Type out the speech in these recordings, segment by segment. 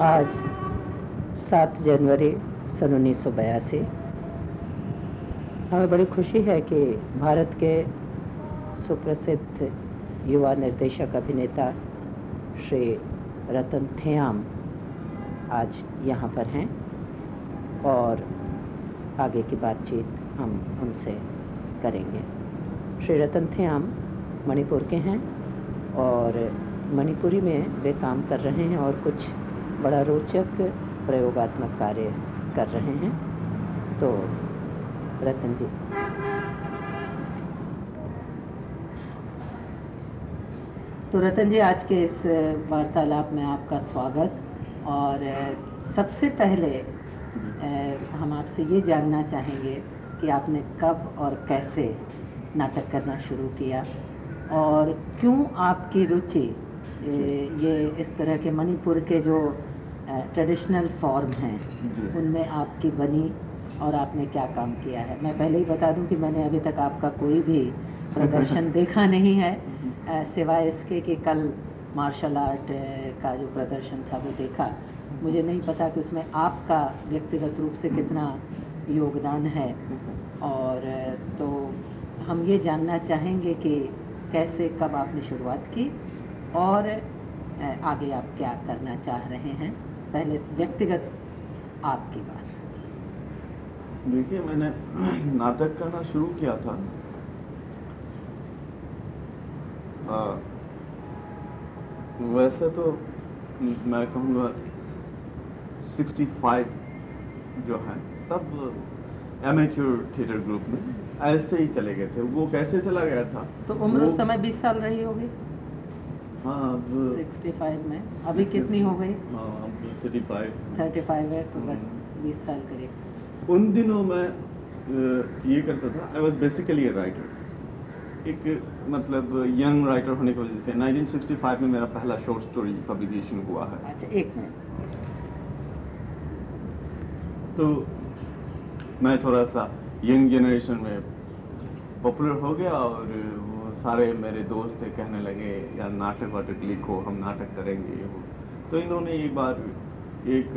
आज 7 जनवरी सन उन्नीस हमें बड़ी खुशी है कि भारत के सुप्रसिद्ध युवा निर्देशक अभिनेता श्री रतन थेयाम आज यहाँ पर हैं और आगे की बातचीत हम उनसे करेंगे। श्री रतन थेयाम मणिपुर के हैं और मणिपुरी में वे काम कर रहे हैं और कुछ बड़ा रोचक प्रयोगात्मक कार्य कर रहे हैं। तो रतन जी। तो रतन जी, आज के इस वार्तालाप में आपका स्वागत। और, सबसे पहले हम आपसे ये जानना चाहेंगे कि आपने कब और कैसे नाटक करना शुरू किया और क्यों आपकी रुचि ये इस तरह के मणिपुर के जो ट्रेडिशनल फॉर्म हैं। उनमें आपकी बनी और आपने क्या काम किया है। मैं पहले ही बता दूँ कि मैंने अभी तक आपका कोई भी प्रदर्शन देखा नहीं है। सिवाय इसके कि कल मार्शल आर्ट का जो प्रदर्शन था वो देखा। मुझे नहीं पता कि उसमें आपका व्यक्तिगत रूप से कितना योगदान है। और तो हम ये जानना चाहेंगे कि कैसे कब आपने शुरुआत की और आगे आप क्या करना चाह रहे हैं। पहले व्यक्तिगत आपकी बात। देखिए मैंने नाटक करना शुरू किया था। आ, वैसे तो मैं कहूँगा 65 जो है तब एमेच्योर थिएटर ग्रुप में ऐसे ही चले गए थे। वो कैसे चला गया था? तो उम्र उस समय 20 साल रही होगी। हाँ अब 65 में। अभी कितनी हो गई? हाँ 35 35 है तो बस 20 साल करीब। उन दिनों में ये करता था आई वॉज़ बेसिकली राइटर एक मतलब यंग राइटर होने की वजह से 1965 में मेरा पहला शॉर्ट स्टोरी पब्लिकेशन हुआ है। अच्छा एक मिनट तो मैं थोड़ा सा यंग जनरेशन में पॉपुलर हो गया और सारे मेरे दोस्त थे कहने लगे यार नाटक वाटक लिखो हम नाटक करेंगे वो। तो इन्होंने एक बार एक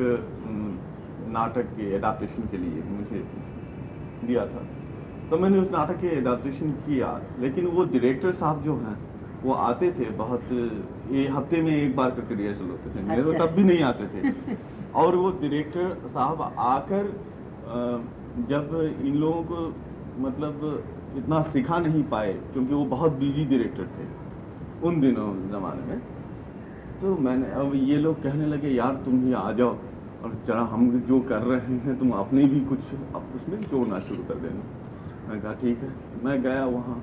नाटक के एडाप्टेशन के लिए मुझे दिया था। तो मैंने उस नाटक के एडाप्टेशन किया लेकिन वो डायरेक्टर साहब जो हैं वो आते थे बहुत ये हफ़्ते में एक बार करके रिहर्सल होते थे। मेरे अच्छा। तब भी नहीं आते थे। और वो डायरेक्टर साहब आकर जब इन लोगों को मतलब इतना सिखा नहीं पाए, क्योंकि वो बहुत बिज़ी डायरेक्टर थे, उन दिनों ज़माने में। तो मैंने, अब ये लोग कहने लगे, यार, तुम भी आ जाओ, और जरा हम जो कर रहे हैं, तुम अपने भी कुछ, अब उसमें जोड़ना शुरू कर देना। मैं कहा, ठीक है। मैं गया वहाँ,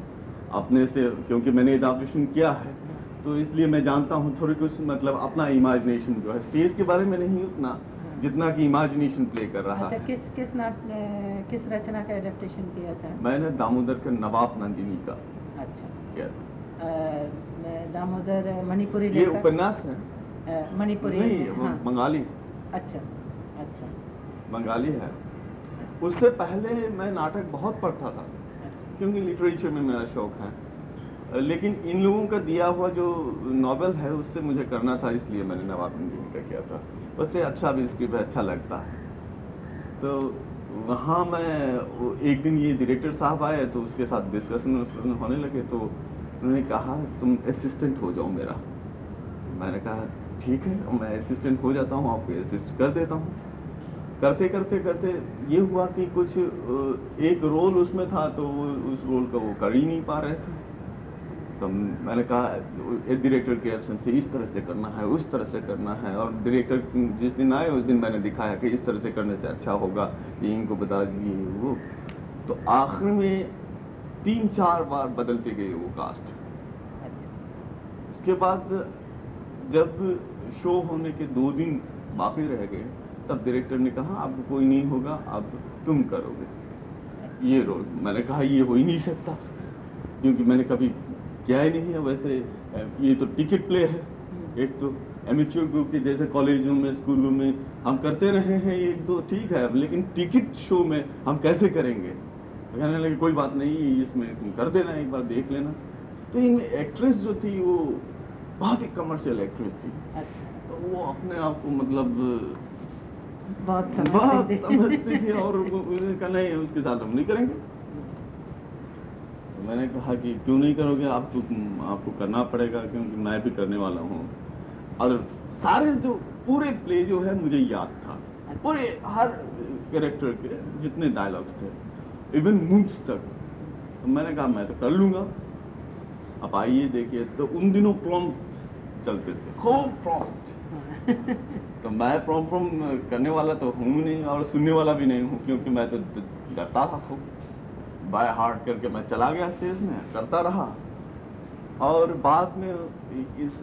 अपने से, क्योंकि मैंने एडाप्टेशन किया है तो इसलिए मैं जानता हूँ थोड़ी कुछ मतलब अपना इमेजिनेशन जो है स्टेज के बारे में नहीं उतना। जितना कि इमेजिनेशन प्ले कर रहा अच्छा, है। किस किस नाट किस रचना का एडेप्टेशन किया था? मैंने दामोदर के नवाब नंदिनी का। अच्छा। किया था। दामोदर मणिपुरी ये उपन्यास है। मणिपुरी नहीं हाँ। बंगाली। अच्छा अच्छा। बंगाली है। उससे पहले मैं नाटक बहुत पढ़ता था अच्छा। क्योंकि लिटरेचर में मेरा शौक है। लेकिन इन लोगों का दिया हुआ जो नॉवेल है उससे मुझे करना था इसलिए मैंने नवाब नंदिनी का किया था। उससे अच्छा भी स्क्रिप्ट अच्छा लगता है। तो वहाँ मैं एक दिन ये डायरेक्टर साहब आए तो उसके साथ डिस्कशन होने लगे तो उन्होंने कहा, तुम असिस्टेंट हो जाओ मेरा। मैंने कहा, ठीक है, मैं असिस्टेंट हो जाता हूँ, आपको असिस्ट कर देता हूँ। करते करते करते ये हुआ कि कुछ एक रोल उसमें था तो उस रोल का वो कर ही नहीं पा रहे थे। तो मैंने कहा डायरेक्टर के एब्सेंस से इस तरह से करना है, उस तरह से करना है। और डायरेक्टर जिस दिन आए, उस दिन मैंने दिखाया कि इस तरह से करने से अच्छा होगा, ये इनको बता दिए वो। तो आखिर में तीन चार बार बदलते गए वो कास्ट इसके बाद जब शो होने के दो दिन बाकी रह गए, तब डायरेक्टर ने कहा, अब कोई नहीं होगा, अब तुम करोगे। ये रोल मैंने कहा, ये हो ही नहीं सकता। क्योंकि मैंने कभी क्या ही नहीं है वैसे ये तो टिकट प्ले है। एक तो एमेच्योर ग्रुप के जैसे कॉलेजों में स्कूलों में हम करते रहे हैं एक दो ठीक है लेकिन टिकट शो में हम कैसे करेंगे? कहने लगे कोई बात नहीं इसमें तुम कर देना एक बार देख लेना। तो इनमें एक्ट्रेस जो थी वो बहुत ही कमर्शियल एक्ट्रेस थी। अच्छा। तो वो अपने आप को मतलब बहुत समझते थे। और उसने उसके साथ हम नहीं करेंगे। तो मैंने कहा कि क्यों नहीं करोगे? आप तो आपको करना पड़ेगा क्योंकि मैं भी करने वाला हूँ। और सारे जो, पूरे प्ले जो है मुझे याद था। पूरे हर कैरेक्टर के जितने डायलॉग्स थे इवन मूव्स तक। तो मैंने कहा, मैं तो कर लूँगा। आप आइए, देखिए तो उन दिनों प्रॉम्प्ट चलते थे। खूब प्रॉम्प्ट तो मैं प्रॉम प्रॉम करने वाला तो हूँ नहीं और सुनने वाला भी नहीं हूँ, क्योंकि मैं तो डरता था खूब। बाय हार्ट करके मैं चला गया स्टेज में करता रहा। और बाद में इस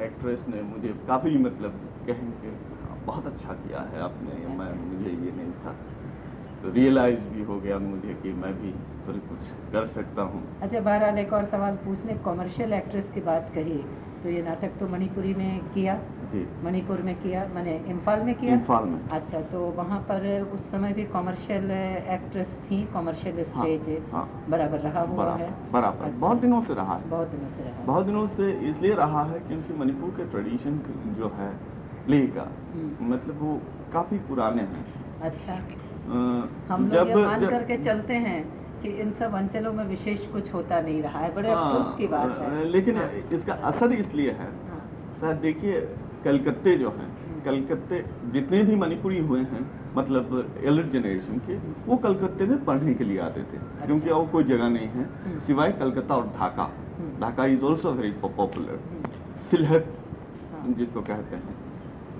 एक्ट्रेस ने मुझे काफ़ी मतलब कहेंगे बहुत अच्छा किया है आपने मैं मुझे ये नहीं था। तो रियलाइज़ भी हो गया मुझे कि मैं भी फिर कुछ कर सकता हूँ। अच्छा बहरहाल एक और सवाल पूछने कॉमर्शियल एक्ट्रेस की बात कही तो ये नाटक तो मणिपुरी में किया जी। मणिपुर में किया मैंने इम्फाल में किया? इम्फाल में। अच्छा तो वहाँ पर उस समय भी कॉमर्शियल एक्ट्रेस थी कॉमर्शियल स्टेज हाँ हाँ, बराबर रहा हुआ है। बराबर। बराबर अच्छा। बहुत दिनों से रहा है। बहुत दिनों से रहा बहुत दिनों से इसलिए रहा है क्योंकि मणिपुर के ट्रेडिशन जो है प्ले का हम्म, मतलब वो काफ़ी पुराने हैं। अच्छा। हम लोग ये मान करके चलते हैं कि इन सब अंचलों में विशेष कुछ होता नहीं रहा है। बड़े हाँ, अफसोस की बात है। लेकिन हाँ, इसका असर इसलिए है। हाँ, शायद देखिए कलकत्ते जो हैं हम्म। कलकत्ते जितने भी मणिपुरी हुए हैं मतलब एल्डर जनरेशन के वो कलकत्ते में पढ़ने के लिए आते थे। अच्छा। क्योंकि और कोई जगह नहीं है। हम्म। सिवाय कलकत्ता और ढाका। हम्म। Dhaka is also very popular hmm, Sylhet जिसको कहते हैं।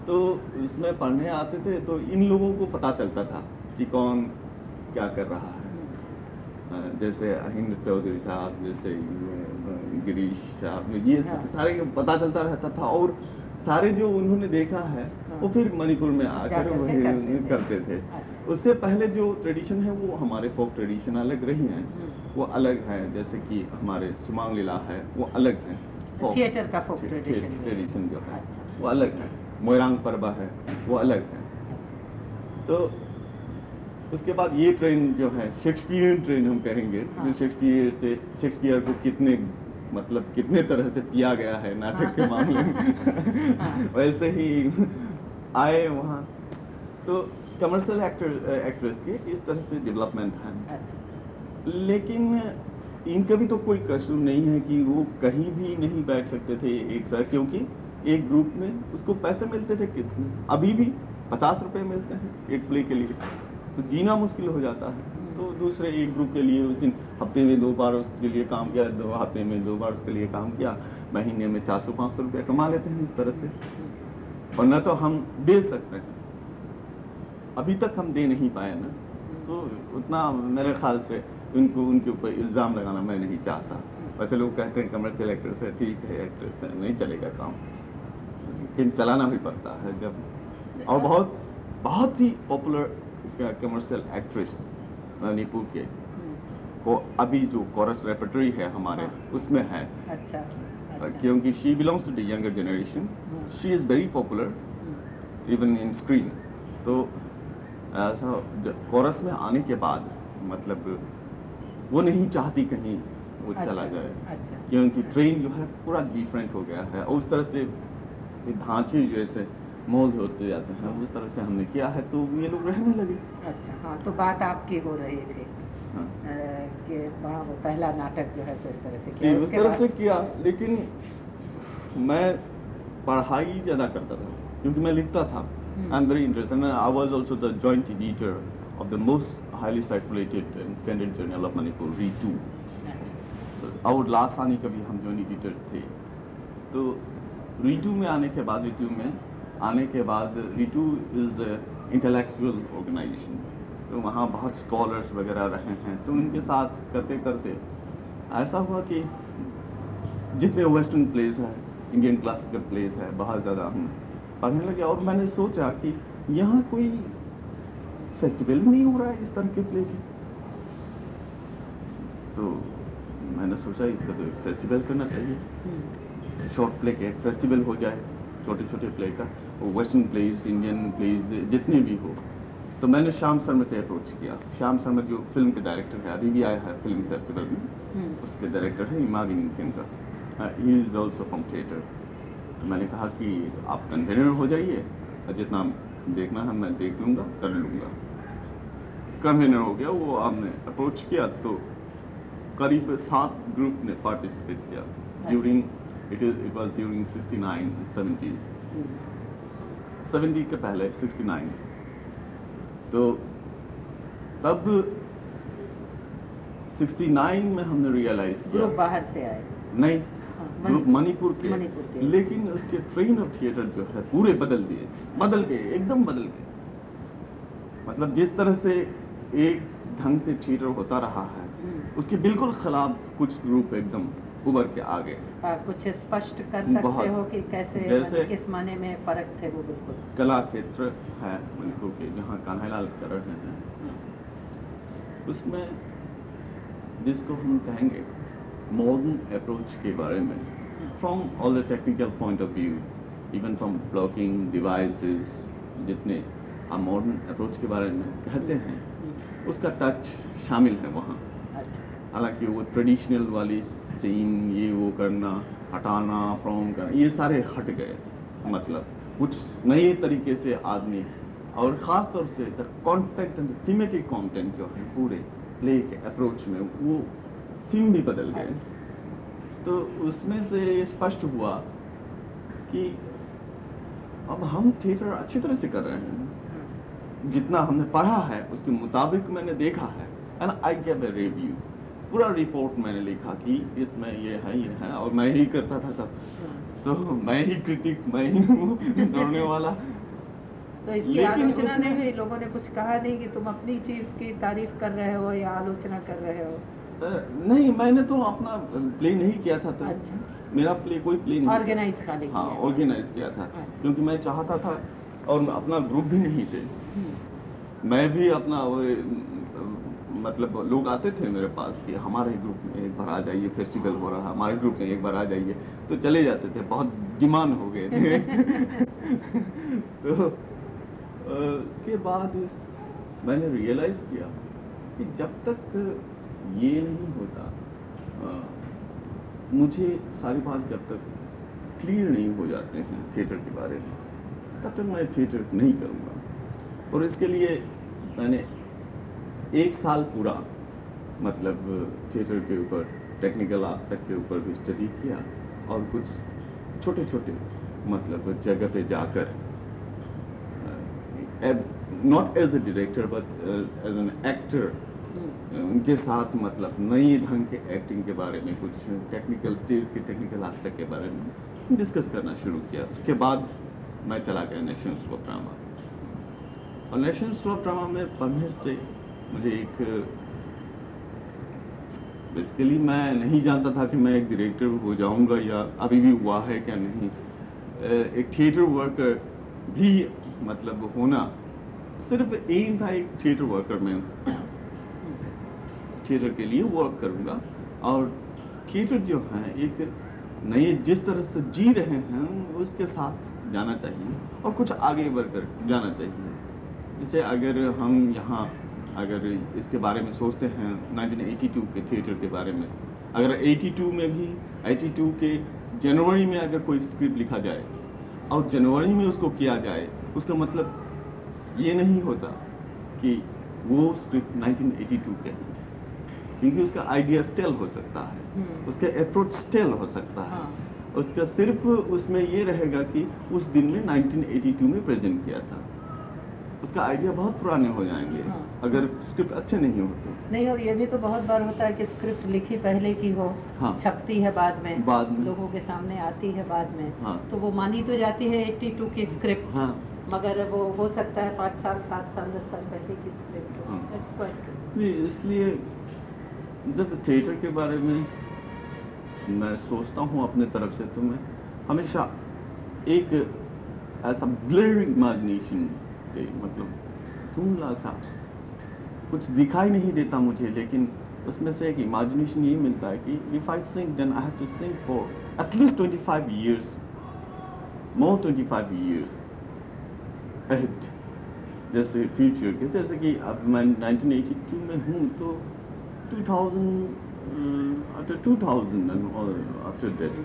तो इसमें पढ़ने आते थे तो इन लोगों को पता चलता था कि कौन क्या कर रहा है। हम्म, जैसे अहिंद चौधरी साहब जैसे गिरीश साहब ये हाँ। सारे पता चलता रहता था और सारे जो उन्होंने देखा है हाँ। वो फिर मणिपुर में आकर वही करते। करते थे अच्छा। उससे पहले जो ट्रेडिशन है वो हमारे फोक ट्रेडिशन अलग रही हैं हम्म। वो अलग है जैसे कि हमारे सुमांग लीला है वो अलग है थिएटर का है। ट्रेडिशन जो है अच्छा। वो अलग है मोयरांग पर्वा है वो अलग है तो उसके बाद ये ट्रेन जो है शेक्सपियर ट्रेन हम कहेंगे हाँ। जो शेक्सपियर से शेक्सपियर को कितने मतलब कितने तरह से पिया गया है नाटक के हाँ। मामले में हाँ। वैसे ही आए वहाँ तो कमर्शियल एक्टर एक्ट्रेस के इस तरह से डेवलपमेंट है अच्छा लेकिन इनका भी तो कोई कसूर नहीं है कि वो कहीं भी नहीं बैठ सकते थे एक साथ क्योंकि एक ग्रुप में उसको पैसे मिलते थे कितने अभी भी पचास रुपए मिलते हैं एक प्ले के लिए तो जीना मुश्किल हो जाता है। तो दूसरे एक ग्रुप के लिए उस दिन हफ़्ते में दो बार उसके लिए काम किया, दो हफ़्ते में दो बार उसके लिए काम किया, महीने में चार सौ पाँच सौ रुपया कमा लेते हैं इस तरह से। और न तो हम दे सकते हैं। अभी तक हम दे नहीं पाए ना। तो उतना मेरे ख्याल से उनको, उनके ऊपर इल्ज़ाम लगाना मैं नहीं चाहता। वैसे लोग कहते हैं कमर्शियल एक्ट्रेस है, ठीक है एक्ट्रेस है, नहीं चलेगा काम। लेकिन चलाना भी पड़ता है जब। और बहुत बहुत ही पॉपुलर कमर्शियल एक्ट्रेस मणिपुर के को अभी जो कॉरस रेपर्टरी है हमारे हाँ। उसमें है। अच्छा अच्छा। क्योंकि she belongs to the younger generation she is very popular even in screen तो ऐसा कोरस में आने के बाद मतलब वो नहीं चाहती कहीं वो अच्छा, चला अच्छा, जाए। अच्छा। क्योंकि ट्रेन जो है पूरा डिफरेंट हो गया है। और उस तरह से ढांचे जैसे मोल्ड होते जाते हैं। उस तरह से हमने किया है तो ये लोग रहने लगे। अच्छा हाँ तो बात आपकी हो रही थी हाँ। कि वो पहला नाटक जो है सो इस तरह से किया। उस तरह से किया लेकिन मैं पढ़ाई ज़्यादा करता था क्योंकि मैं लिखता था. I am very interested I was also the joint editor of the most highly circulated standard journal of Manipur री टू और लास्ट आने का भी हम जॉइंट एडिटर थे तो रीटू में आने के बाद रीटू में आने के बाद रीटू इज़ इंटेलेक्चुअल ऑर्गेनाइजेशन तो वहाँ बहुत स्कॉलर्स वगैरह रहे हैं। तो उनके साथ करते करते ऐसा हुआ कि जितने वेस्टर्न प्लेस है इंडियन क्लासिकल प्लेस है बहुत ज़्यादा हम पढ़ने लगे और मैंने सोचा कि यहाँ कोई फेस्टिवल नहीं हो रहा है इस तरह के प्ले की। तो मैंने सोचा इसका तो फेस्टिवल करना चाहिए। हम्म, शॉर्ट प्ले के फेस्टिवल हो जाए छोटे छोटे प्ले का। वेस्टर्न प्लेज इंडियन प्लेज जितने भी हो। तो मैंने श्याम शर्मा से अप्रोच किया। श्याम शर्मा जो फ़िल्म के डायरेक्टर है अभी भी आया है फ़िल्म फेस्टिवल में। हम्म, उसके डायरेक्टर है इमागिनी thinker he is also from theatre तो मैंने कहा कि आप कन्वेनर हो जाइए। और जितना देखना है मैं देख लूँगा कर लूँगा। कन्वेनर हो गया वो आपने अप्रोच किया तो करीब सात ग्रुप ने पार्टिसिपेट किया। During it is it was during 69 70s हम्म, 70 के पहले 69 तो तब 69 में हमने रियलाइज़ किया। बाहर से आए। नहीं हाँ, ग्रुप मणिपुर के। के। लेकिन उसके ट्रेन ऑफ़ थिएटर जो है पूरे बदल दिए। बदल गए एकदम बदल गए। मतलब जिस तरह से एक ढंग से थिएटर होता रहा है हम्म, उसके बिल्कुल खिलाफ कुछ ग्रुप एकदम उभर के आ गए कुछ स्पष्ट कर सकते हो कि कैसे मतलब किस माने में फ़र्क थे वो बिल्कुल? कला क्षेत्र है मणिपुर के जहाँ कान्हालाल कर रहे हैं। उसमें जिसको हम कहेंगे मॉडर्न अप्रोच के बारे में from all the technical point of view even from blocking devices जितने हम मॉडर्न अप्रोच के बारे में कहते हैं हम्म, उसका टच शामिल है वहाँ। अच्छा। हालाँकि वो ट्रेडिशनल वाली सीन ये वो करना हटाना फ्रॉम करना ये सारे हट गए मतलब कुछ नए तरीके से आदमी और ख़ास तौर से the content and semantic content जो है पूरे प्ले के अप्रोच में वो सीन भी बदल गए। तो उसमें से ये स्पष्ट हुआ कि अब हम थिएटर अच्छी तरह से कर रहे हैं। जितना हमने पढ़ा है उसके मुताबिक मैंने देखा है। And I gave a review पूरा रिपोर्ट मैंने लिखा कि इसमें ये है ये है और मैं ही करता था सब। तो मैं ही क्रिटिक मैं ही हूँ दौड़ने वाला। तो इसकी आलोचना ने भी लोगों ने कुछ कहा नहीं कि तुम अपनी चीज़ की तारीफ़ कर रहे हो या आलोचना कर रहे हो? नहीं मैंने तो अपना प्ले नहीं किया था तो अच्छा। मेरा प्ले कोई प्ले नहीं ऑर्गेनाइज खाली हाँ। ऑर्गेनाइज किया था। अच्छा। क्योंकि मैं चाहता था और अपना ग्रुप भी नहीं थे। हम्म, मैं भी अपना मतलब लोग आते थे मेरे पास कि हमारे ग्रुप में एक बार आ जाइए फेस्टिवल हो रहा है हमारे ग्रुप में एक बार आ जाइए। तो चले जाते थे बहुत डिमांड हो गए थे। तो उसके बाद मैंने रियलाइज़ किया कि जब तक ये नहीं होता अ, मुझे सारी बात जब तक क्लियर नहीं हो जाते हैं थिएटर के बारे में तब तक मैं थिएटर नहीं करूँगा। और इसके लिए मैंने एक साल पूरा मतलब थिएटर के ऊपर टेक्निकल आस्पेक्ट के ऊपर भी स्टडी किया और कुछ छोटे छोटे मतलब जगह पे जाकर not as a director but as an actor उनके साथ मतलब नई ढंग के एक्टिंग के बारे में कुछ टेक्निकल स्टेज के टेक्निकल आस्पेक्ट के बारे में डिस्कस करना शुरू किया। उसके बाद मैं चला गया नेशनल ऑफ़ ड्रामा और नेशनल ऑफ़ ड्रामा में पढ़ने से मुझे एक बेसिकली मैं नहीं जानता था कि मैं एक डायरेक्टर हो जाऊँगा या अभी भी हुआ है क्या नहीं। एक थिएटर वर्कर भी मतलब होना सिर्फ़ एम था एक थिएटर वर्कर में। थिएटर के लिए वर्क करूँगा। और थिएटर जो है, एक नए जिस तरह से जी रहे हैं, उसके साथ जाना चाहिए और कुछ आगे बढ़कर जाना चाहिए। जैसे अगर हम यहाँ अगर इसके बारे में सोचते हैं 1982 के थिएटर के बारे में। अगर 82 में भी 82 के जनवरी में अगर कोई स्क्रिप्ट लिखा जाए और जनवरी में उसको किया जाए उसका मतलब ये नहीं होता कि वो स्क्रिप्ट 1982 के हैं क्योंकि उसका आइडिया स्टेल हो सकता है। हम्म, उसका अप्रोच स्टेल हो सकता है। हाँ, उसका सिर्फ़ उसमें ये रहेगा कि उस दिन में 1982 में प्रेजेंट किया था। उसका आइडिया बहुत पुराने हो जाएँगे हाँ। अगर स्क्रिप्ट अच्छे नहीं हो तो नहीं और ये भी तो बहुत बार होता है कि स्क्रिप्ट लिखी पहले की हो हाँ। छपती है बाद में बाद में। लोगों के सामने आती है बाद में हाँ। तो वो मानी तो जाती है 82 की स्क्रिप्ट हाँ मगर वो हो सकता है पाँच साल सात साल दस साल पहले की स्क्रिप्ट हो हाँ। नहीं, इसलिए जब थिएटर के बारे में मैं सोचता हूँ अपने तरफ़ से तो मैं हमेशा एक ऐसा ब्लर इमेजिनेशन के मतलब धुंधला सा कुछ दिखाई नहीं देता मुझे, लेकिन उसमें से एक इमेजिनेशन ये मिलता है कि if I sing then I have to sing for at least 25 years. More 25 years ahead. जैसे फ्यूचर के, जैसे कि अब मैं 1982 में हूँ तो 2000 after 2000 and or after that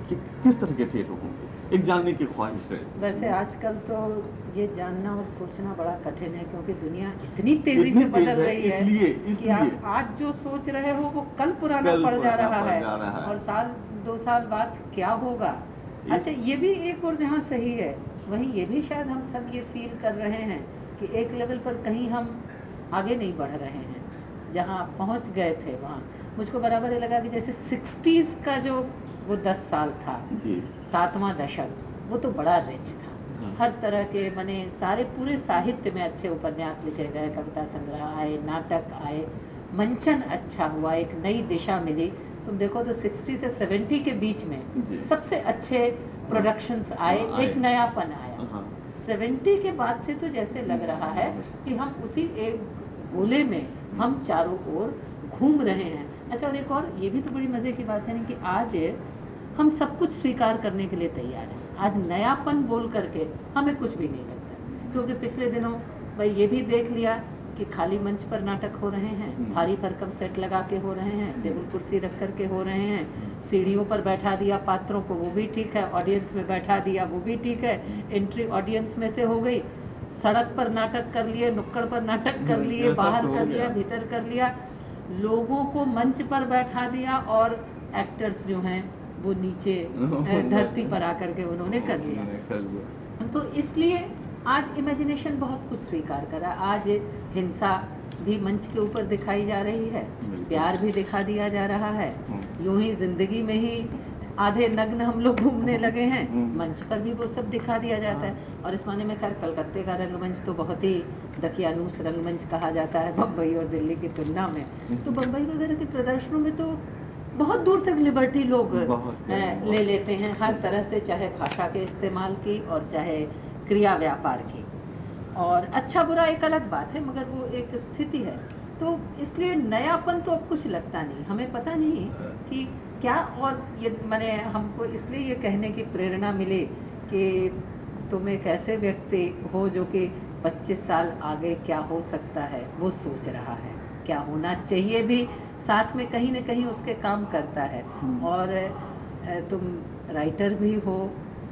किस तरह के थिएटर होंगे एक जानने की ख्वाहिश है। वैसे आजकल तो ये जानना और सोचना बड़ा कठिन है क्योंकि दुनिया इतनी तेज़ी इतनी से बदल रही है इसलिए- इसलिए। आप आज जो सोच रहे हो वो कल पुराना कल पड़ जा रहा है। है। और साल दो साल बाद क्या होगा? अच्छा ये भी एक और जहाँ सही है वहीं ये भी शायद हम सब ये फील कर रहे हैं कि एक लेवल पर कहीं हम आगे नहीं बढ़ रहे हैं। जहाँ पहुँच गए थे वहाँ। मुझको बराबर ये लगा कि जैसे सिक्सटीज का जो वो दस साल था। सातवां दशक वो तो बड़ा रिच था। हाँ। हर तरह के मैंने सारे पूरे साहित्य में अच्छे उपन्यास लिखे गए कविता संग्रह आए नाटक आए मंचन अच्छा हुआ एक नई दिशा मिली। तुम देखो तो 60 से 70 के बीच में सबसे अच्छे प्रोडक्शंस आए हाँ, एक नयापन आया। हाँ 70 के बाद से तो जैसे लग रहा है। कि हम उसी एक गोले में हम चारों ओर घूम रहे हैं। अच्छा और एक और ये भी तो बड़ी मज़े की बात है ना कि आज हम सब कुछ स्वीकार करने के लिए तैयार हैं। आज नयापन बोल करके हमें कुछ भी नहीं लगता। क्योंकि पिछले दिनों भाई ये भी देख लिया कि खाली मंच पर नाटक हो रहे हैं हम्म। भारी भरकम सेट लगा के हो रहे हैं टेबल कुर्सी रख करके हो रहे हैं सीढ़ियों पर बैठा दिया पात्रों को वो भी ठीक है ऑडियंस में बैठा दिया वो भी ठीक है एंट्री ऑडियंस में से हो गई। सड़क पर नाटक कर लिए नुक्कड़ पर नाटक कर हम्म, लिए बाहर कर लिया भीतर कर लिया। लोगों को मंच पर बैठा दिया और एक्टर्स जो हैं वो नीचे धरती पर आकर के उन्होंने कर लिया। तो इसलिए आज इमेजिनेशन बहुत कुछ स्वीकार करा। आज हिंसा भी मंच के ऊपर दिखाई जा रही है। प्यार भी दिखा दिया जा रहा है। हम्म। यूँ ही ज़िंदगी में ही आधे नग्न हम लोग घूमने लगे हैं। हम्म। मंच पर भी वो सब दिखा दिया जाता है। और इस माने में खैर कलकत्ते का रंगमंच तो बहुत ही दकियानूस रंगमंच कहा जाता है बम्बई और दिल्ली की तुलना में। तो बम्बई वगैरह के प्रदर्शनों में तो बहुत दूर तक लिबर्टी लोग। ले लेते हैं हर तरह से चाहे भाषा के इस्तेमाल की और चाहे क्रिया व्यापार की। और अच्छा बुरा एक अलग बात है मगर वो एक स्थिति है। तो इसलिए नयापन तो अब कुछ लगता नहीं। हमें पता नहीं कि क्या और ये मैंने हमको इसलिए ये कहने की प्रेरणा मिले कि तुम एक ऐसे व्यक्ति हो जो कि 25 साल आगे क्या हो सकता है वो सोच रहा है। क्या होना चाहिए भी साथ में कहीं ना कहीं उसके काम करता है। हम्म। और तुम राइटर भी हो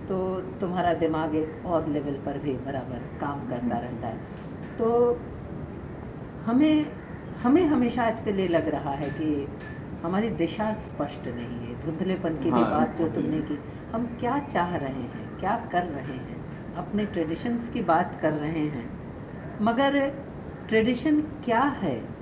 तो तुम्हारा दिमाग एक और लेवल पर भी बराबर काम करता रहता है। तो हमें हमें हमेशा आज के लिए लग रहा है कि हमारी दिशा स्पष्ट नहीं है। धुंधलेपन की भी हाँ, बात जो तुमने की हम क्या चाह रहे हैं क्या कर रहे हैं? अपने ट्रेडिशंस की बात कर रहे हैं। मगर ट्रेडिशन क्या है?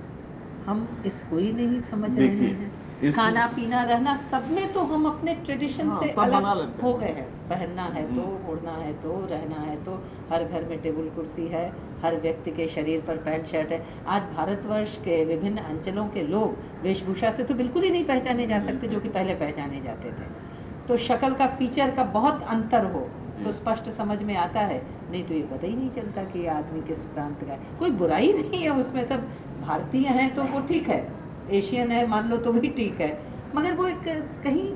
हम इसको ही नहीं समझ रहे हैं। खाना पीना रहना सब में तो हम अपने ट्रेडिशन हाँ, से अलग हो। गए हैं। पहनना है तो हम्म। उड़ना है तो रहना है तो हर घर में टेबल कुर्सी है हर व्यक्ति के शरीर पर पैंट शर्ट है। आज भारतवर्ष के विभिन्न अंचलों के लोग वेशभूषा से तो बिल्कुल ही नहीं पहचाने जा सकते जो कि पहले पहचाने जाते थे। तो शक्ल का फीचर का बहुत अंतर हो तो स्पष्ट समझ में आता है नहीं तो ये पता ही नहीं चलता कि आदमी किस प्रांत का है। कोई बुराई नहीं है उसमें सब भारतीय हैं तो वो ठीक है। एशियन है मान लो तो भी ठीक है। मगर वो एक कहीं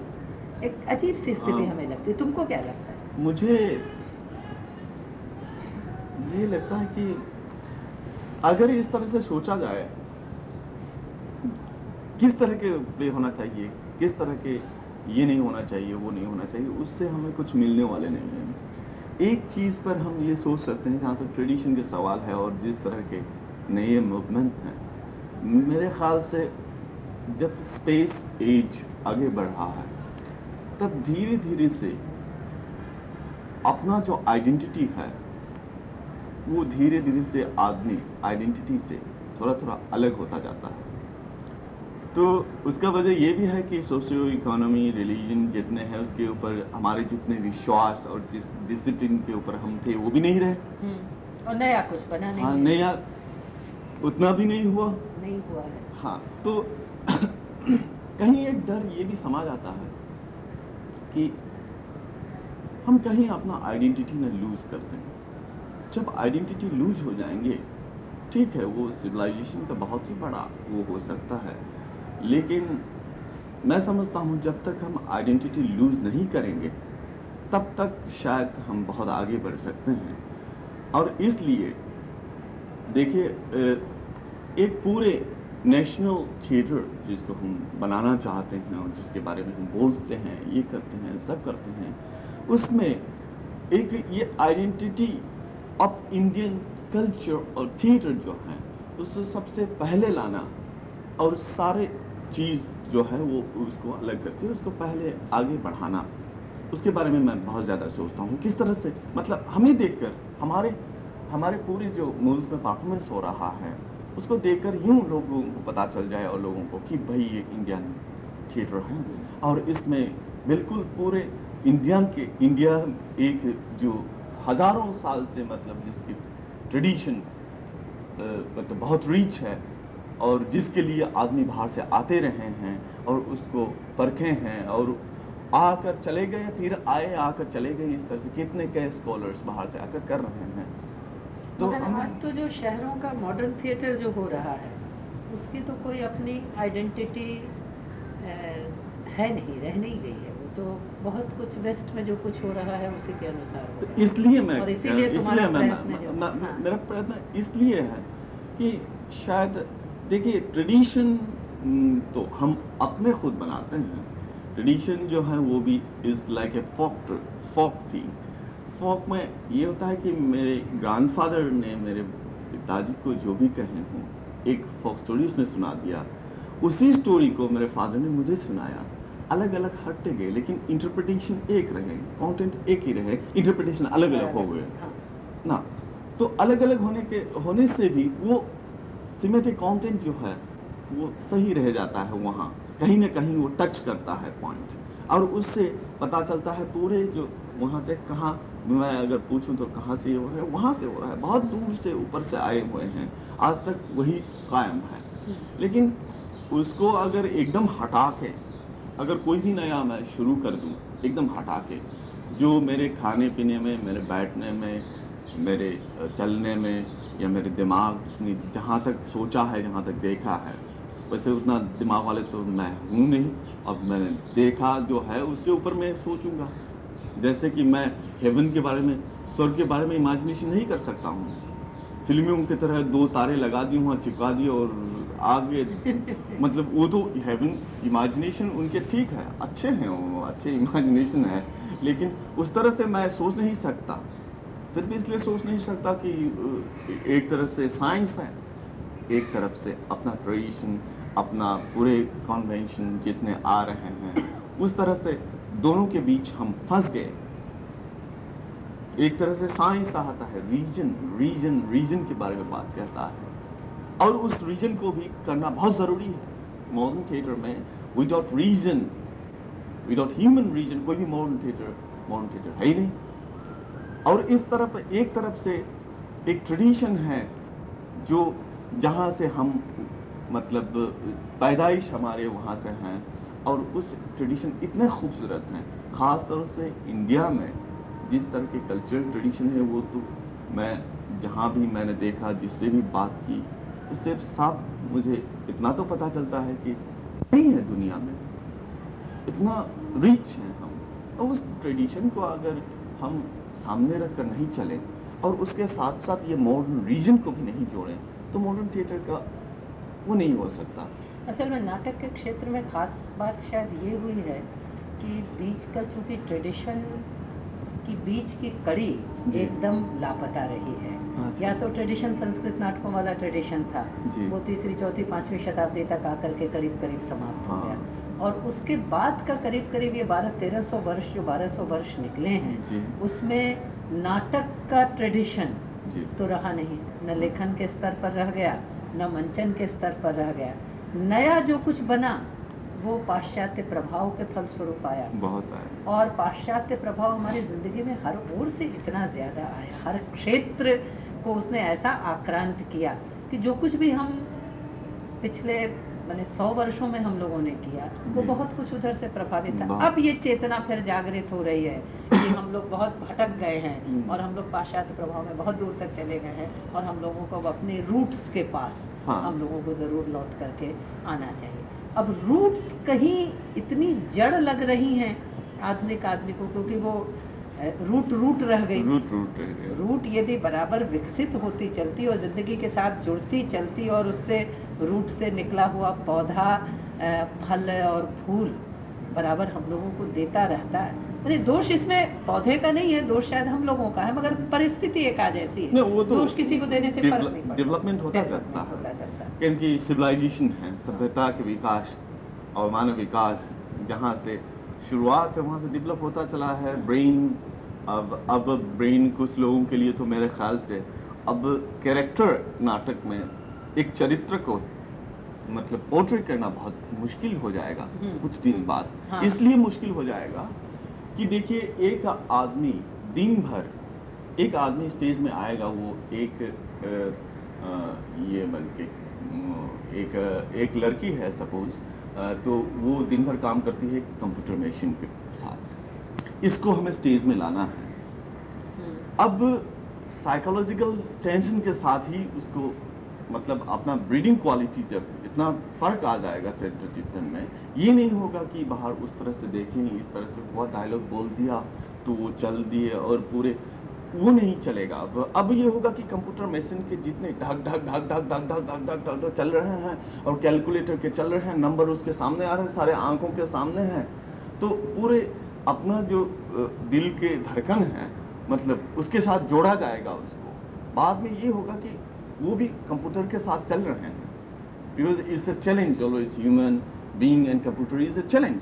एक अजीब सी स्थिति हाँ। हमें लगती है। तुमको क्या लगता है? मुझे ये लगता है कि अगर इस तरह से सोचा जाए किस तरह के प्ले होना चाहिए किस तरह के ये नहीं होना चाहिए वो नहीं होना चाहिए उससे हमें कुछ मिलने वाले नहीं हैं। एक चीज़ पर हम ये सोच सकते हैं, जहाँ तक ट्रेडिशन के सवाल है और जिस तरह के नए मूवमेंट हैं। मेरे ख्याल से जब स्पेस एज आगे बढ़ रहा है, तब धीरे धीरे से अपना जो आइडेंटिटी है, वो धीरे धीरे से आदमी आइडेंटिटी से थोड़ा थोड़ा अलग होता जाता है। तो उसका वजह ये भी है कि सोशियो इकोनॉमी रिलीजन जितने हैं उसके ऊपर हमारे जितने विश्वास और जिस डिसिप्लिन के ऊपर हम थे वो भी नहीं रहे। और नया कुछ बना नहीं हाँ यार उतना भी नहीं हुआ। नहीं हुआ है। हाँ तो कहीं एक डर ये भी समा जाता है कि हम कहीं अपना आइडेंटिटी ना लूज कर दें जब आइडेंटिटी लूज हो जाएँगे ठीक है वो सिविलाइजेशन का बहुत ही बड़ा वो हो सकता है। लेकिन मैं समझता हूँ जब तक हम आइडेंटिटी लूज नहीं करेंगे, तब तक शायद हम बहुत आगे बढ़ सकते हैं। और इसलिए, देखिए एक पूरे नेशनल थिएटर जिसको हम बनाना चाहते हैं और जिसके बारे में हम बोलते हैं, ये करते हैं, सब करते हैं, उसमें एक ये आइडेंटिटी ऑफ़ इंडियन कल्चर और थिएटर जो है उसको सबसे पहले लाना और सारे चीज़ जो है वो उसको अलग करके उसको पहले आगे बढ़ाना। उसके बारे में मैं बहुत ज़्यादा सोचता हूँ। किस तरह से? मतलब हमें देखकर, हमारे हमारे पूरे जो मुल्क में परफॉर्मेंस हो रहा है, उसको देखकर यूँ लोगों को पता चल जाए और लोगों को कि भाई ये इंडियन थिएटर है। और इसमें बिल्कुल पूरे इंडियन के इंडिया एक जो हज़ारों साल से मतलब जिसकी ट्रेडिशन मतलब बहुत रिच है और जिसके लिए आदमी बाहर से आते रहे हैं और उसको परखे हैं और आकर चले गए फिर आए आकर चले गए इस तरह से। कितने के स्कॉलर्स बाहर से आकर कर रहे हैं? तो आज तो जो शहरों का मॉडर्न थिएटर जो हो रहा है उसकी तो कोई अपनी आइडेंटिटी है नहीं रह नहीं गई है। वो तो बहुत कुछ वेस्ट में जो कुछ हो रहा है उसी के अनुसार तो इसलिए मैं और इसीलिए हाँ। मेरा प्रयत्न इसलिए है कि शायद देखिए ट्रेडिशन तो हम अपने खुद बनाते हैं। ट्रेडिशन जो है वो भी is like a folk folk थी फोक में ये होता है कि मेरे ग्रैंडफादर ने मेरे पिताजी को जो भी कहे हों एक फोक स्टोरी उसने सुना दिया। उसी स्टोरी को मेरे फादर ने मुझे सुनाया। अलग अलग हटते गए लेकिन इंटरप्रिटेशन एक रहे कंटेंट एक ही रहे इंटरप्रिटेशन अलग अलग हो गए। हाँ। ना तो अलग अलग होने के होने से भी वो सिमेटिक कंटेंट जो है, वो सही रह जाता है वहाँ। कहीं ना कहीं वो टच करता है पॉइंट और उससे पता चलता है पूरे जो वहाँ से कहाँ, मैं अगर पूछूँ तो कहाँ से हो रहा है, वहाँ से हो रहा है। बहुत दूर से ऊपर से आए हुए हैं। आज तक वही कायम है। लेकिन उसको अगर एकदम हटा के, अगर कोई भी नया मैं शुरू कर दूँ, एकदम हटा के, जो मेरे खाने पीने में, मेरे बैठने में, मेरे चलने में या मेरे दिमाग ने जहाँ तक सोचा है जहाँ तक देखा है वैसे उतना दिमाग वाले तो मैं हूँ नहीं। अब मैंने देखा जो है उसके ऊपर मैं सोचूँगा। जैसे कि मैं हेवन के बारे में स्वर्ग के बारे में इमेजिनेशन नहीं कर सकता हूँ। फ़िल्मों की तरह दो तारे लगा दी वहाँ चिपका दिए और आगे मतलब वो तो हेवन इमेजिनेशन उनके ठीक है अच्छे हैं वो अच्छे इमेजिनेशन है। लेकिन उस तरह से मैं सोच नहीं सकता। सिर्फ़ इसलिए सोच नहीं सकता कि एक तरफ़ से साइंस है, एक तरफ़ से अपना ट्रेडिशन अपना पूरे कॉन्वेंशन जितने आ रहे हैं, उस तरह से दोनों के बीच हम फंस गए। एक तरह से साइंस आता है रीजन रीजन रीजन के बारे में बात करता है। और उस रीजन को भी करना बहुत ज़रूरी है। मॉडर्न थिएटर में without reason without human reason कोई भी मॉडर्न थिएटर मॉडर्न थिएटर है ही नहीं। और इस तरफ़, एक तरफ़ से एक ट्रेडिशन है जो जहाँ से हम मतलब पैदाइश हमारे वहाँ से हैं और उस ट्रेडिशन इतने खूबसूरत हैं। ख़ास तौर से इंडिया में जिस तरह के कल्चरल ट्रेडिशन है वो तो मैं, जहाँ भी मैंने देखा, जिससे भी बात की उससे साफ़ मुझे इतना तो पता चलता है कि नहीं है दुनिया में। इतना रिच है हम। और उस ट्रेडिशन को अगर हम सामने रखकर नहीं चले और उसके साथ साथ ये मॉडर्न रीजन को भी नहीं जोड़े तो मॉडर्न थिएटर का वो नहीं हो सकता। असल में नाटक के क्षेत्र में खास बात शायद ये हुई है कि बीच का चूँकि ट्रेडिशन की बीच की कड़ी एकदम लापता रही है। हाँ या तो ट्रेडिशन संस्कृत नाटकों वाला ट्रेडिशन था वो तीसरी चौथी पांचवी शताब्दी तक आकर के करीब करीब समाप्त हो गया। हाँ। और उसके बाद का करीब करीब ये बारह तेरह सौ वर्ष जो बारह सौ वर्ष निकले हैं उसमें नाटक का ट्रेडिशन तो रहा नहीं। न लेखन के स्तर पर रह गया न मंचन के स्तर पर रह गया। नया जो कुछ बना वो पाश्चात्य प्रभाव के फलस्वरूप आया। बहुत आया। और पाश्चात्य प्रभाव हमारी ज़िंदगी में हर ओर से इतना ज़्यादा आया। हर क्षेत्र को उसने ऐसा आक्रांत किया कि जो कुछ भी हम पिछले मैंने सौ वर्षों में हम लोगों ने किया। वो बहुत कुछ उधर से प्रभावित था। अब ये चेतना फिर जागृत हो रही है कि हम लोग बहुत भटक गए हैं हम्म। और हम लोग पाश्चात्य प्रभाव में बहुत दूर तक चले गए हैं और हम लोगों को अब अपने रूट्स के पास हाँ। हम लोगों को ज़रूर लौट करके आना चाहिए। अब रूट्स कहीं इतनी जड़ लग रही हैं आधुनिक आदमी को क्योंकि वो रूट रूट रह गई। रूट रूट रह गया। रूट यदि बराबर विकसित होती चलती और ज़िंदगी के साथ जुड़ती चलती और उससे रूट से निकला हुआ पौधा फल और फूल बराबर हम लोगों को देता रहता है। अरे दोष इसमें पौधे का नहीं है दोष शायद हम लोगों का है मगर परिस्थिति एक आज ऐसी है। नहीं, वो तो दोष किसी को देने से डेवलपमेंट होता जाता है। क्योंकि सिविलाइजेशन है सभ्यता के विकास और मानव विकास जहाँ से शुरुआत है वहाँ से डेवलप होता चला है। ब्रेन अब अब ब्रेन कुछ लोगों के लिए तो मेरे ख्याल से अब कैरेक्टर नाटक में एक चरित्र को मतलब पोर्ट्रेट करना बहुत मुश्किल हो जाएगा हम्म, कुछ दिन बाद। हाँ। इसलिए मुश्किल हो जाएगा कि देखिए एक आदमी दिन भर एक आदमी स्टेज में आएगा वो एक ये बन के अ, एक एक लड़की है सपोज़ तो वो दिन भर काम करती है कंप्यूटर मशीन के साथ। इसको हमें स्टेज में लाना है। हम्म, अब साइकोलॉजिकल टेंशन के साथ ही उसको मतलब अपना ब्रीडिंग क्वालिटी जब इतना फ़र्क आ जाएगा चरित्र चित्रण में, ये नहीं होगा कि बाहर उस तरह से देखें, इस तरह से हुआ डायलॉग बोल दिया तो वो चल दिए और पूरे, वो नहीं चलेगा। अब अब ये होगा कि कंप्यूटर मशीन के जितने ढक ढक ढक ढक ढक ढक ढक ढक ढक ढक चल रहे हैं और कैलकुलेटर के चल रहे हैं नंबर उसके सामने आ रहे हैं, सारे आँखों के सामने हैं तो पूरे अपना जो दिल के धड़कन है मतलब उसके साथ जोड़ा जाएगा उसको। बाद में ये होगा कि वो भी कंप्यूटर के साथ चल रहे हैं। Because it's a challenge always human being and computer is a challenge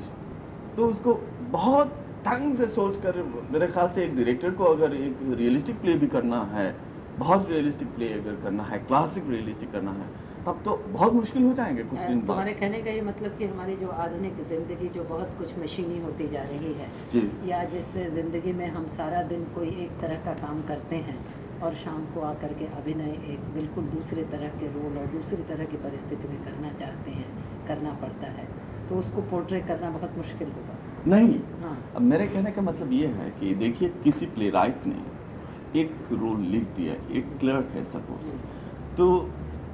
तो उसको बहुत ढंग से सोच कर मेरे ख्याल से एक डायरेक्टर को अगर एक रियलिस्टिक प्ले भी करना है बहुत रियलिस्टिक प्ले अगर करना है क्लासिक रियलिस्टिक करना है तब तो बहुत मुश्किल हो जाएँगे कुछ दिन बाद। तुम्हारे कहने का ये मतलब कि हमारी जो आधुनिक ज़िंदगी जो बहुत कुछ मशीनी होती जा रही है जी। या जिस ज़िंदगी में हम सारा दिन कोई एक तरह का काम करते हैं और शाम को आकर के अभिनय एक बिल्कुल दूसरे तरह के रोल और दूसरी तरह की परिस्थिति में करना चाहते हैं करना पड़ता है। तो उसको पोर्ट्रे करना बहुत मुश्किल होगा। नहीं। हाँ। अब मेरे कहने का मतलब ये है कि देखिए किसी प्ले राइट ने एक रोल लिख दिया एक क्लर्क है सपोज़ तो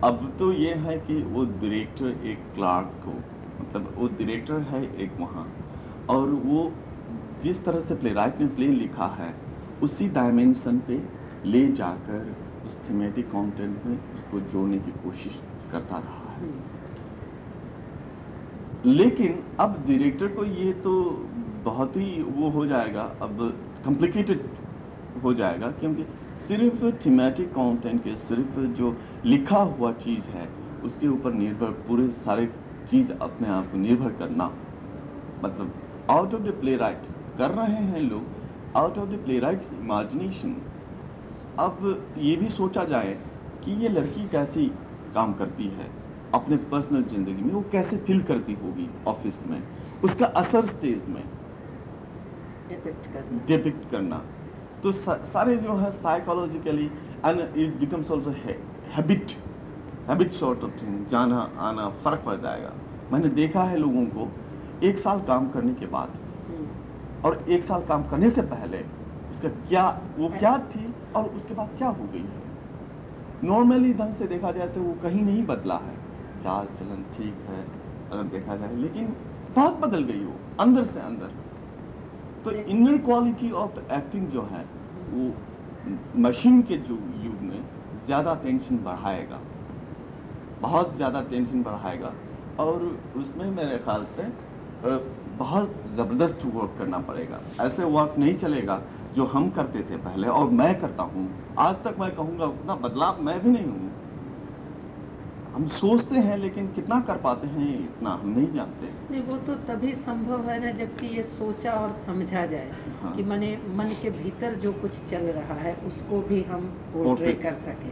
अब तो ये है कि वो डायरेक्टर एक क्लार्क को मतलब वो डायरेक्टर है एक वहाँ। और वो जिस तरह से प्ले राइट ने प्ले लिखा है उसी डायमेंशन पे ले जाकर उस थीमेटिक कंटेंट में उसको जोड़ने की कोशिश करता रहा है। हम्म, लेकिन अब डायरेक्टर को ये तो बहुत ही वो हो जाएगा अब कॉम्प्लिकेटेड हो जाएगा क्योंकि सिर्फ़ थीमेटिक कंटेंट के सिर्फ़ जो लिखा हुआ चीज़ है उसके ऊपर निर्भर पूरे सारे चीज़ अपने आप को निर्भर करना। मतलब out of the play write कर रहे हैं लोग out of the playwright's imagination अब ये भी सोचा जाए कि ये लड़की कैसी काम करती है अपने पर्सनल ज़िंदगी में वो कैसे फील करती होगी ऑफ़िस में उसका असर स्टेज में। Depict करना। डिपिक्ट करना। तो सा, सारे जो है psychologically and it becomes also habit habit sort of thing जाना आना फ़र्क पड़ जाएगा। मैंने देखा है लोगों को एक साल काम करने के बाद हम्म, और एक साल काम करने से पहले उसका क्या वो क्या थी और उसके बाद क्या हो गई? है नॉर्मली ढंग से देखा जाए तो वो कहीं नहीं बदला है। चाल चलन ठीक है अगर देखा जाए लेकिन बहुत बदल गई वो अंदर से अंदर। तो इनर क्वालिटी ऑफ़ एक्टिंग जो है वो मशीन के जो युग में ज़्यादा टेंशन बढ़ाएगा। बहुत ज़्यादा टेंशन बढ़ाएगा। और उसमें मेरे ख्याल से बहुत ज़बरदस्त वर्क करना पड़ेगा। ऐसे वर्क नहीं चलेगा। जो हम करते थे पहले और मैं करता हूँ आज तक मैं कहूँगा उतना बदलाव मैं भी नहीं हूँ। हम सोचते हैं लेकिन कितना कर पाते हैं इतना हम नहीं जानते। नहीं वो तो तभी संभव है ना जबकि ये सोचा और समझा जाए हाँ। कि मैंने मन के भीतर जो कुछ चल रहा है उसको भी हम पोर्ट्रे कर सकें।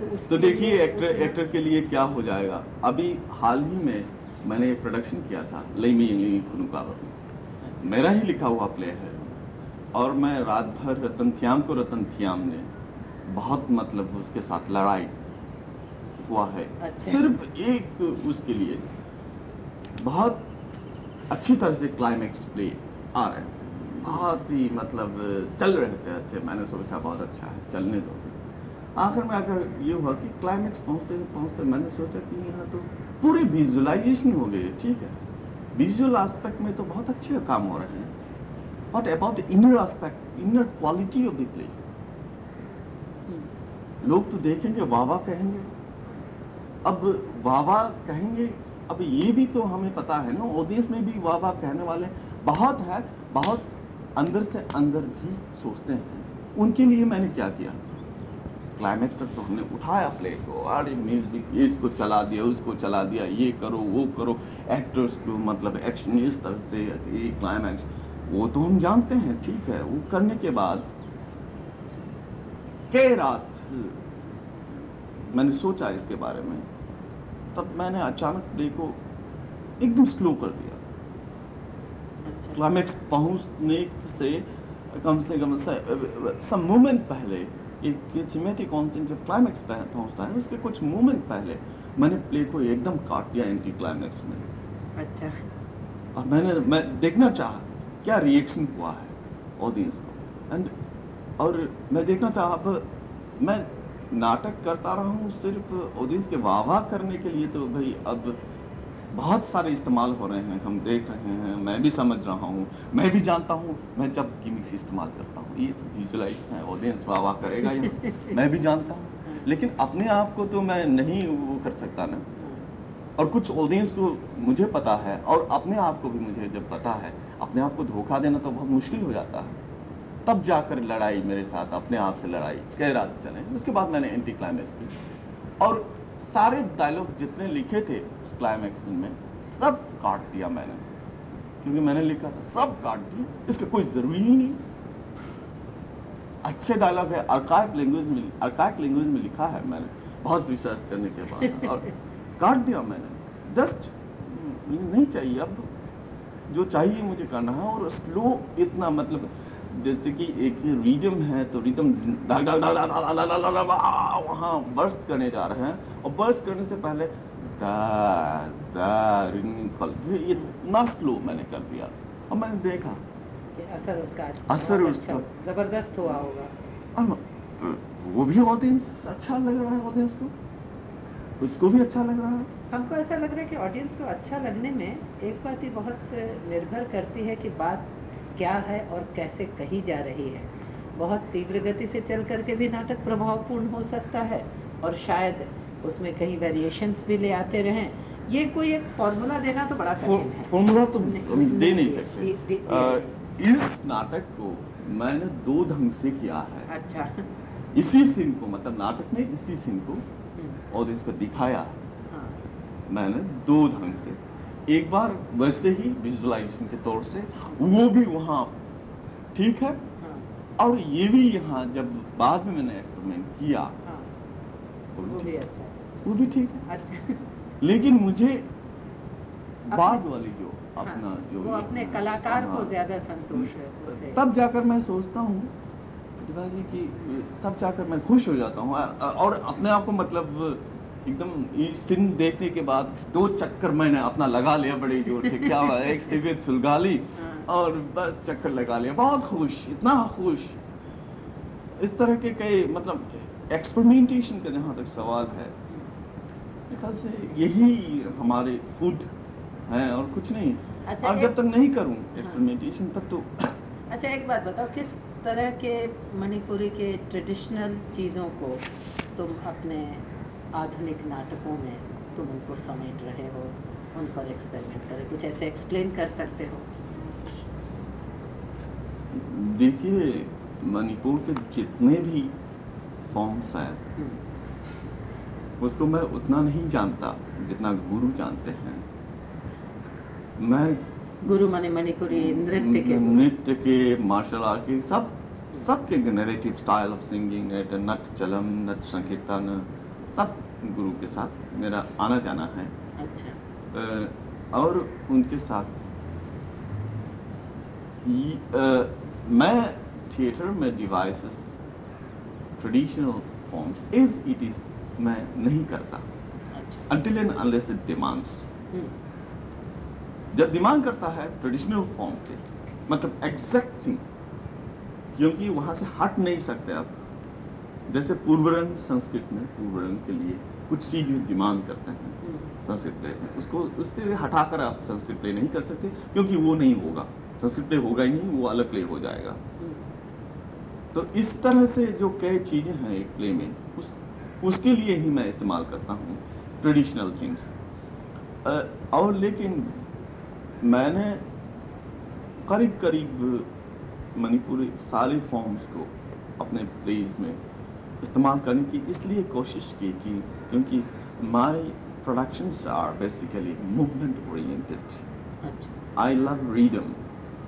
तो तो देखिए एक्टर एक्टर के लिए क्या हो जाएगा? अभी हाल ही में मैंने प्रोडक्शन किया था लईमी इंगली खुनुकावत मेरा ही लिखा हुआ प्ले है। और मैं रात भर रतन थ्याम को रतन थ्याम ने बहुत मतलब उसके साथ लड़ाई हुआ है। अच्छा। सिर्फ़ एक उसके लिए बहुत अच्छी तरह से क्लाइमेक्स प्ले आ रहे थे। बहुत ही मतलब चल रहे थे अच्छे। मैंने सोचा बहुत अच्छा है चलने दो। आखिर में आकर ये हुआ कि क्लाइमेक्स पहुँचते पहुँचते मैंने सोचा कि यहाँ तो पूरी विजुअलाइजेशन हो गई है ठीक है। विजुअल एस्पेक्ट में तो बहुत अच्छे काम हो रहे हैं। What about the inner aspect, inner quality of the play? हम्म, लोग तो देखेंगे वाह कहेंगे। अब वाह कहेंगे अब ये भी तो हमें पता है ना ऑडियंस में भी वाह वाह कहने वाले बहुत है बहुत अंदर से अंदर भी सोचते हैं। उनके लिए मैंने क्या किया? क्लाइमेक्स तक तो हमने उठाया प्ले को अरे म्यूज़िक इसको चला दिया उसको चला दिया ये करो वो करो। एक्टर्स को मतलब एक्शन इस तरह से ये क्लाइमैक्स वो तो हम जानते हैं ठीक है वो करने के बाद के रात मैंने सोचा इसके बारे में तब मैंने अचानक प्ले को एकदम स्लो कर दिया। अच्छा। क्लाइमेक्स पहुँचने से कम से कम सम मोमेंट पहले एक थीमेटिक कंटेंट जब क्लाइमेक्स पहुँचता है उसके कुछ मोमेंट पहले मैंने प्ले को एकदम काट दिया एंटी क्लाइमेक्स में। अच्छा। और मैंने मैं देखना चाहा क्या रिएक्शन हुआ है ऑडियंस को? एंड और मैं देखना चाहा अब मैं नाटक करता रहा हूँ सिर्फ़ ऑडियंस के वाह वाह करने के लिए तो भाई अब बहुत सारे इस्तेमाल हो रहे हैं हम देख रहे हैं मैं भी समझ रहा हूँ मैं भी जानता हूँ मैं जब गिमिक्स इस्तेमाल करता हूँ ये तो विजुलाइज है ऑडियंस वाह वाह करेगा ही मैं भी जानता हूँ लेकिन अपने आप को तो मैं नहीं वो कर सकता ना। और कुछ ऑडियंस को मुझे पता है और अपने आप को भी मुझे जब पता है अपने आप को धोखा देना तो बहुत मुश्किल हो जाता है। तब जाकर लड़ाई मेरे साथ अपने आप से लड़ाई कई रात चले। उसके बाद मैंने एंटी क्लाइमैक्स की। और सारे डायलॉग जितने लिखे थे इस क्लाइमैक्स में सब काट दिया मैंने। क्योंकि मैंने लिखा था सब काट दिया। इसका कोई ज़रूरी ही नहीं। अच्छे डायलॉग है अर्काइव लैंग्वेज में अर्काइव लैंग्वेज में लिखा है मैंने। बहुत रिसर्च करने के बाद। और काट दिया मैंने। जस्ट नहीं चाहिए अब। जो चाहिए मुझे करना है और स्लो इतना मतलब जैसे कि एक रिदम है तो रिदम वहाँ बर्स्ट करने जा रहे हैं और बर्स्ट करने से पहले ये इतना स्लो मैंने कर दिया और मैंने देखा असर उसका असर उसका- अच्छा, ज़बरदस्त हुआ होगा वो भी ऑडियंस अच्छा लग रहा है ऑडियंस को उसको भी अच्छा लग रहा है हमको ऐसा लग रहा है कि ऑडियंस को अच्छा लगने में एक बात ही बहुत निर्भर करती है कि बात क्या है और कैसे कही जा रही है। बहुत तीव्र गति से चल करके भी नाटक प्रभावपूर्ण हो सकता है और शायद उसमें कहीं वेरिएशंस भी ले आते रहें। ये कोई एक फॉर्मूला देना तो बड़ा कठिन है। फॉर्मूला तो नहीं- दे नहीं दे- सकते। दे- दे- अ, इस नाटक को मैंने दो ढंग से किया है। अच्छा। इसी सीन को मतलब नाटक में इसी सीन को और इसको दिखाया हाँ, मैंने दो ढंग से। एक बार वैसे ही विजुअलाइजेशन के तौर से वो भी वहाँ ठीक है? हाँ, और ये भी यहाँ जब बाद में मैंने एक्सपेरिमेंट किया हाँ, वो वो भी अच्छा वो भी ठीक है। अच्छा। लेकिन मुझे बाद वाली जो अपना हाँ, जो वो अपने कलाकार को हाँ। ज़्यादा संतोष है तब जाकर मैं सोचता हूँ प्रतिभा जी कि तब जाकर मैं खुश हो जाता हूँ। और अपने आप को मतलब एकदम सीन देखने के बाद दो चक्कर मैंने अपना लगा लिया बड़े ज़ोर से। क्या हुआ? एक सिगरेट सुलगा ली हाँ। और बस चक्कर लगा लिया। बहुत खुश इतना खुश। इस तरह के कई मतलब एक्सपेरिमेंटेशन का जहाँ तक सवाल है ख्याल से यही हमारे फ़ूड है और कुछ नहीं। अच्छा, और जब तक नहीं करूँ एक्सपेरिमेंटेशन तब तो अच्छा एक बात बताओ किस तरह के मणिपुरी के ट्रेडिशनल चीज़ों को तुम अपने आधुनिक नाटकों में तुम उनको समेट रहे हो उन पर एक्सपेरिमेंट करे। कुछ ऐसे एक्सप्लेन कर सकते हो? देखिए मणिपुर के जितने भी फॉर्म्स हैं हम्म, उसको मैं उतना नहीं जानता जितना गुरु जानते हैं। मैं गुरु माने मणिपुरी नृत्य के नृत्य के मार्शल आर्ट के सब सबके नरेटिव स्टाइल ऑफ़ सिंगिंग नट चलम नट संकीर्तन सब गुरु के साथ मेरा आना जाना है। अच्छा। और उनके साथ मैं थिएटर में devices traditional forms is it is मैं नहीं करता। and unless it demands हम्म, जब डिमांड करता है ट्रेडिशनल फॉर्म के मतलब एग्जैक्ट थिंग क्योंकि वहाँ से हट नहीं सकते आप। जैसे पूर्वरंग संस्कृत में पूर्वरंग के लिए कुछ चीज़ डिमांड करते हैं हम्म, संस्कृत प्ले में उसको उससे हटाकर आप संस्कृत प्ले नहीं कर सकते क्योंकि वो नहीं होगा। संस्कृत प्ले होगा ही नहीं वो अलग प्ले हो जाएगा। हम्म, तो इस तरह से जो कई चीज़ें हैं एक प्ले में उस उसके लिए ही मैं इस्तेमाल करता हूँ ट्रेडिशनल थिंग्स और लेकिन मैंने करीब करीब मणिपुरी सारे फॉर्म्स को अपने प्लेज में इस्तेमाल करने की इसलिए कोशिश की कि क्योंकि my productions are basically movement oriented अच्छा I love rhythm.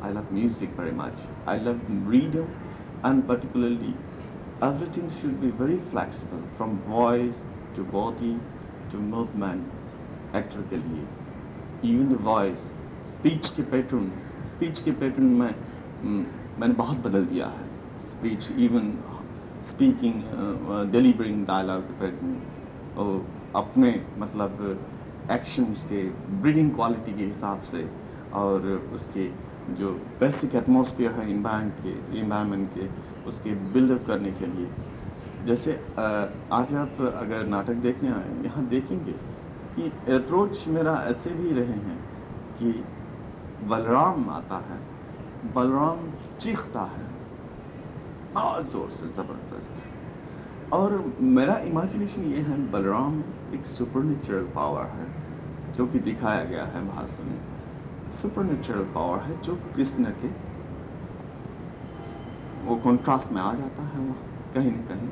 I love music very much. I love rhythm and particularly everything should be very flexible from voice to body to movement actor के लिए even the voice speech के pattern speech के pattern में हम्म, मैंने बहुत बदल दिया है speech even speaking uh, delivering dialogue के pattern और अपने मतलब एक्शंस के ब्रीडिंग क्वालिटी के हिसाब से और उसके जो बेसिक एटमॉस्फेयर है इन्वायरमेंट के इन्वायरमेंट के, उसके बिल्डअप करने के लिए। जैसे आज आप अगर नाटक देखने आए, यहाँ देखेंगे कि अप्रोच मेरा ऐसे भी रहे हैं कि बलराम आता है, बलराम चीखता है, बहुत ज़ोर से, ज़बरदस्त। और मेरा इमेजिनेशन ये है, बलराम एक सुपर पावर है, जो कि दिखाया गया है भाषण में। सुपर पावर है जो कृष्ण के, वो कॉन्ट्रास्ट में आ जाता है वहाँ, कहीं ना कहीं।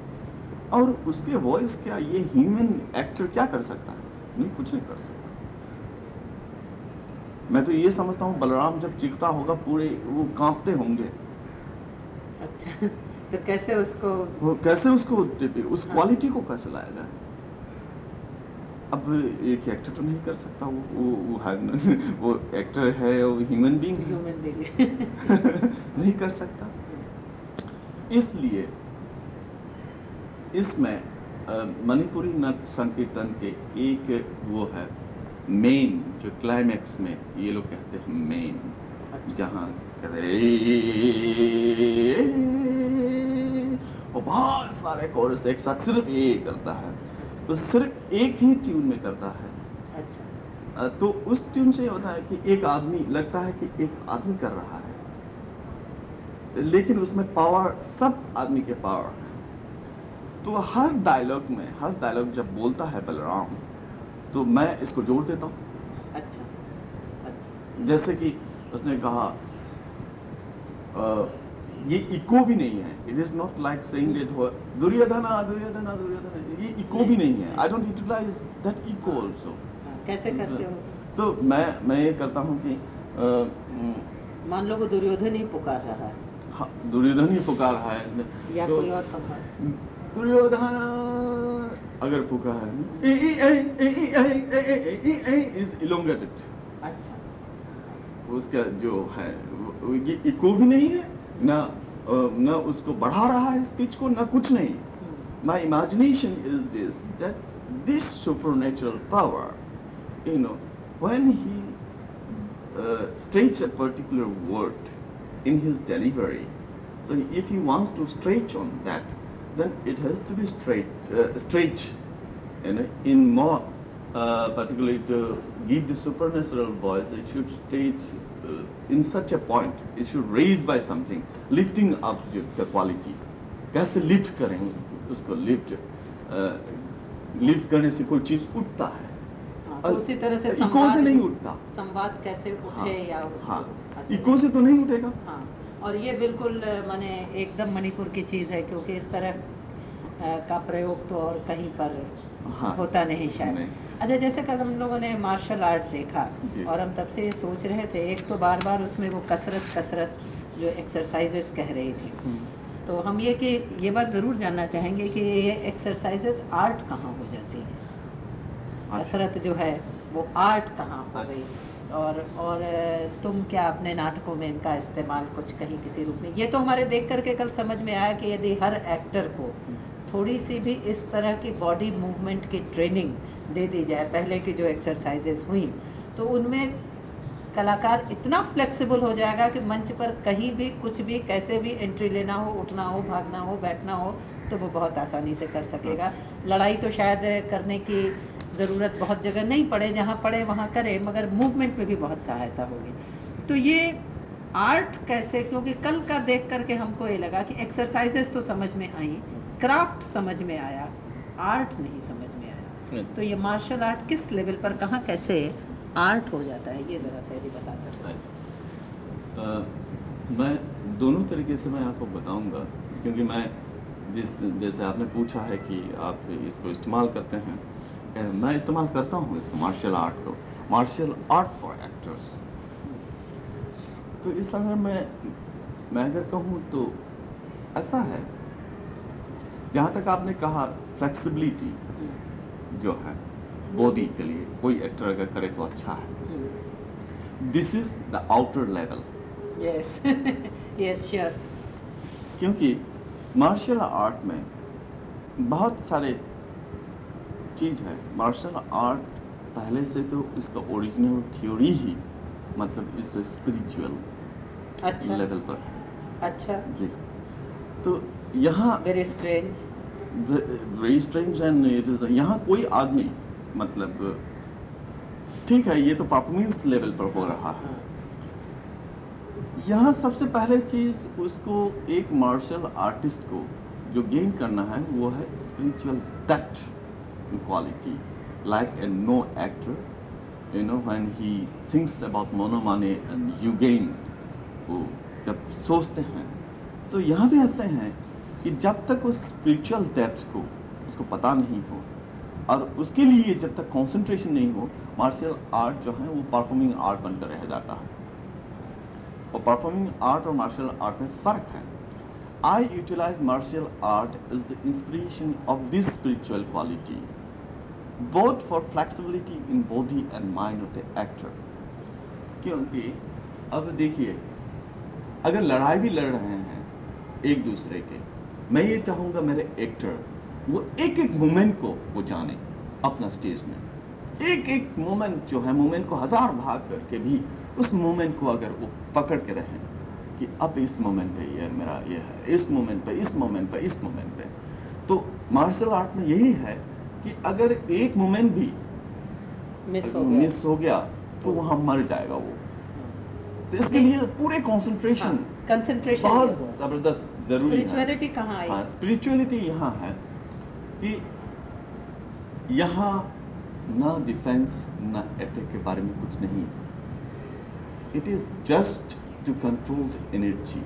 और उसके वॉइस क्या, ये ह्यूमन एक्टर क्या कर सकता है? नहीं, कुछ नहीं कर सकता। मैं तो ये समझता हूँ, बलराम जब चीखता होगा, पूरे वो कांपते होंगे। अच्छा। तो कैसे उसको वो कैसे उसको उस क्वालिटी को कैसे लाया जाए? अब एक एक्टर तो नहीं कर सकता वो वो वो, है, वो एक्टर है वो ह्यूमन बीइंग है। ह्यूमन बीइंग नहीं कर सकता। इसलिए इसमें मणिपुरी नृत्य संकीर्तन के एक वो है मेन जो क्लाइमैक्स में ये लोग कहते हैं मेन जहाँ कहते वो बहुत सारे कोरस एक साथ सिर्फ़ ये करता है। तो सिर्फ़ एक ही ट्यून में करता है। अच्छा। तो उस ट्यून से होता है कि एक आदमी लगता है कि एक आदमी कर रहा है। लेकिन उसमें पावर सब आदमी के पावर है। तो हर डायलॉग में हर डायलॉग जब बोलता है बलराम तो मैं इसको जोड़ देता हूँ। अच्छा। अच्छा। जैसे कि उसने कहा अ, ये इको भी नहीं है it is not like saying that Duryodhan Duryodhana Duryodhan ये इको भी नहीं है I don't utilize that echo also कैसे करते हो तो मैं मैं ये करता हूँ कि मान लो वो दुर्योधन ही पुकार रहा है हाँ दुर्योधन ही पुकार रहा है या तो, कोई और दुर्योधन अगर पुकार है ए ए ए ए ए ए ए ए ए इज़ इलोंगेटेड अच्छा उसका जो है वो ये इको भी नहीं है ना अ, ना उसको बढ़ा रहा है स्पीच को ना कुछ नहीं हम्म, my imagination is this that this supernatural power you know when he uh, states a particular word in his delivery so if he wants to stretch on that then it has to be straight uh, stretch you know in more uh, particularly to give the supernatural voice it should stage uh, in such a point it should raise by something lifting up the, quality. कैसे lift करें उसको उसको lift lift करने से कोई चीज़ उठता है। हाँ, तो उसी तरह से इको से नहीं उठता। संवाद कैसे उठे या उसको हाँ अच्छा, इको से तो नहीं उठेगा। हाँ और ये बिल्कुल माने एकदम मणिपुर की चीज़ है क्योंकि इस तरह का प्रयोग तो और कहीं पर हाँ होता नहीं शायद। नहीं। अच्छा जैसे कल हम लोगों ने मार्शल आर्ट देखा और हम तब से ये सोच रहे थे एक तो बार बार उसमें वो कसरत कसरत जो एक्सरसाइजेस कह रही थी। तो हम ये कि ये बात ज़रूर जानना चाहेंगे कि ये एक्सरसाइजेस आर्ट कहाँ हो जाती है? अच्छा। कसरत जो है वो आर्ट कहाँ हो अच्छा। गई? और और तुम क्या अपने नाटकों में इनका इस्तेमाल कुछ कहीं किसी रूप में? ये तो हमारे देख करके कल समझ में आया कि यदि हर एक्टर को थोड़ी सी भी इस तरह की बॉडी मूवमेंट की ट्रेनिंग दे दी जाए पहले की जो एक्सरसाइजेस हुई तो उनमें कलाकार इतना फ्लेक्सिबल हो जाएगा कि मंच पर कहीं भी कुछ भी कैसे भी एंट्री लेना हो उठना हो भागना हो बैठना हो तो वो बहुत आसानी से कर सकेगा। लड़ाई तो शायद करने की ज़रूरत बहुत जगह नहीं पड़े जहाँ पड़े वहाँ करे मगर मूवमेंट में भी बहुत सहायता होगी। तो ये आर्ट कैसे क्योंकि कल का देख करके हमको ये लगा कि एक्सरसाइजेस तो समझ में आई क्राफ्ट समझ में आया आर्ट नहीं समझ तो ये मार्शल आर्ट किस लेवल पर, कहाँ कैसे आर्ट हो जाता है, ये ज़रा से भी बता सकते हैं। मैं दोनों तरीके से मैं आपको बताऊँगा, क्योंकि मैं जिस, जैसे आपने पूछा है कि आप इसको इस्तेमाल करते हैं मैं इस्तेमाल करता हूँ इसको मार्शल आर्ट को मार्शल आर्ट फॉर एक्टर्स तो इस समय में, मैं अगर कहूँ तो ऐसा है। जहाँ तक आपने कहा फ्लेक्सिबिलिटी जो है बॉडी के लिए कोई एक्टर अगर करे तो अच्छा है। This is the outer level yes yes sure क्योंकि मार्शल आर्ट में बहुत सारे चीज़ है। मार्शल आर्ट पहले से तो इसका ओरिजिनल थ्योरी ही मतलब इस स्पिरिचुअल अच्छा। लेवल पर है। अच्छा। जी। तो यहाँ very strange strange and it is यहाँ कोई आदमी मतलब ठीक है, ये तो परफॉर्मेंस लेवल पर हो रहा है। यहाँ सबसे पहले चीज़ उसको एक मार्शल आर्टिस्ट को जो गेन करना है, वो है spiritual touch quality like a no actor you know when he thinks about मोनोमाने and you gain वो जब सोचते हैं तो यहाँ भी ऐसे हैं कि जब तक उस स्पिरिचुअल डेप्थ को, उसको पता नहीं हो, और उसके लिए जब तक कंसंट्रेशन नहीं हो मार्शल आर्ट जो है वो परफॉर्मिंग आर्ट बनकर रह जाता है। और परफॉर्मिंग आर्ट और मार्शल आर्ट में फ़र्क है। I utilize martial art is the inspiration of this spiritual quality both for flexibility in body and mind of the actor क्योंकि, अब देखिए, अगर लड़ाई भी लड़ रहे हैं एक दूसरे के मैं ये चाहूँगा मेरे एक्टर वो एक एक मोमेंट को वो जाने अपना स्टेज में। एक एक मोमेंट जो है मोमेंट को हज़ार भाग करके भी उस मोमेंट को अगर वो पकड़ के रहें कि अब इस मोमेंट पे ये मेरा ये है इस मोमेंट पे इस मोमेंट पे इस मोमेंट पे। तो मार्शल आर्ट में यही है कि अगर एक मोमेंट भी मिस हो गया। मिस हो गया तो वहाँ मर जाएगा वो। तो इसके लिए पूरे कंसंट्रेशन कंसंट्रेशन बहुत ज़बरदस्त ज़रूरी है। स्पिरिचुअलिटी कहाँ आई हाँ स्पिरिचुअलिटी यहाँ है कि यहाँ ना डिफेंस ना अटैक के बारे में कुछ नहीं it is just to control energy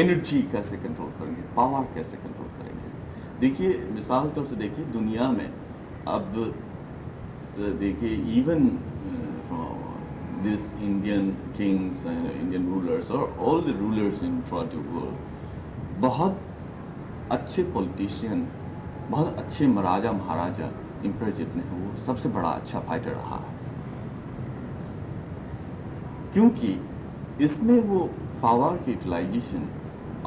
energy कैसे कंट्रोल करेंगे? पावर कैसे कंट्रोल करेंगे? देखिए मिसाल तौर से देखिए दुनिया में अब तो देखिए even this Indian kings Indian rulers और all the rulers in through the world बहुत अच्छे पॉलिटिशियन बहुत अच्छे महाराजा महाराजा एम्पर जितने हैं, वो सबसे बड़ा अच्छा फाइटर रहा है। क्योंकि इसमें वो पावर की यूटिलाइजेशन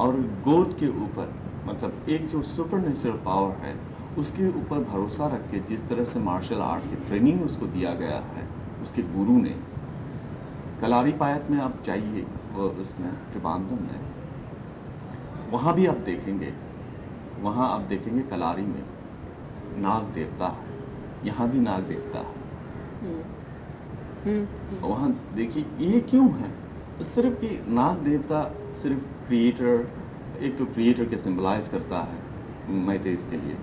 और गोद के ऊपर मतलब एक जो सुपर नेचुरल पावर है, उसके ऊपर भरोसा रख के जिस तरह से मार्शल आर्ट की ट्रेनिंग उसको दिया गया है, उसके गुरु ने कलारी पायत में आप जाइए वो उसमें त्रिबांधम में वहाँ भी आप देखेंगे वहाँ आप देखेंगे कलारी में नाग देवता है यहाँ भी नाग देवता है। हम्म, हम्म, हम्म। वहाँ देखिए ये क्यों है? सिर्फ़ कि नाग देवता सिर्फ़ क्रिएटर एक तो क्रिएटर के सिंबलाइज करता है मैटेज के लिए।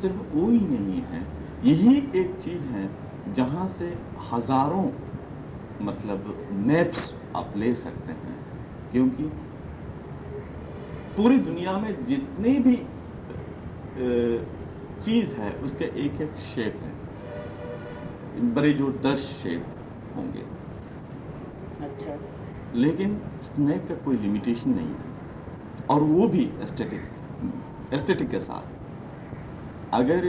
सिर्फ़ वो ही नहीं है यही एक चीज़ है जहाँ से हज़ारों मतलब मैप्स आप ले सकते हैं क्योंकि पूरी दुनिया में जितनी भी चीज़ है उसके एक एक शेप है। बड़े जो दस शेप होंगे। अच्छा। लेकिन स्नेक का कोई लिमिटेशन नहीं है। और वो भी एस्थेटिक एस्थेटिक के साथ। अगर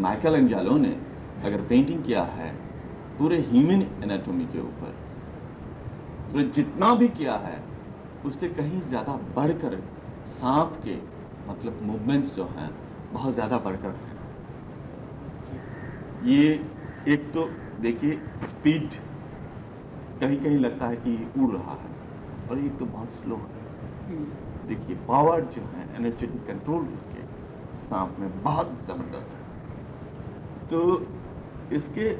माइकल एंजालो ने अगर पेंटिंग किया है पूरे ह्यूमन एनाटॉमी के ऊपर। तो जितना भी किया है उससे कहीं ज़्यादा बढ़कर सांप के मतलब मूवमेंट्स जो हैं बहुत ज़्यादा बढ़कर हैं। ये एक तो देखिए स्पीड कहीं कहीं लगता है कि उड़ रहा है और एक तो बहुत स्लो है। हम्म, देखिए पावर जो है एनर्जेटिक कंट्रोल उसके सांप में बहुत ज़बरदस्त है। तो इसके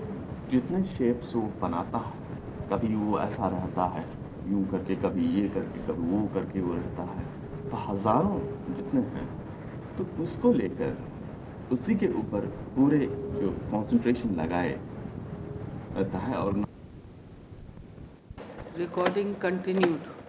जितने शेप्स वो बनाता है, कभी वो ऐसा रहता है, यूँ करके, कभी ये करके, कभी वो करके वो रहता है तो हज़ारों जितने हैं तो उसको लेकर, उसी के ऊपर पूरे जो कंसंट्रेशन लगाए रहता है और रिकॉर्डिंग continued.